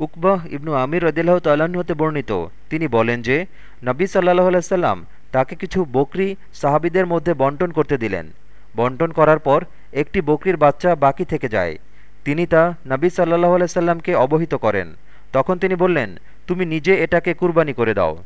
উকবাহ ইবনু আমির রদিল্লাহ তাল্লাহ্ন হতে বর্ণিত। তিনি বলেন যে, নবী সাল্লাহ আলাইসাল্লাম তাকে কিছু বকরি সাহাবিদের মধ্যে বন্টন করতে দিলেন। বন্টন করার পর একটি বকরির বাচ্চা বাকি থেকে যায়। তিনি তা নবী সাল্লাহ আলাইসাল্লামকে অবহিত করেন। তখন তিনি বললেন, তুমি নিজে এটাকে কুরবানি করে দাও।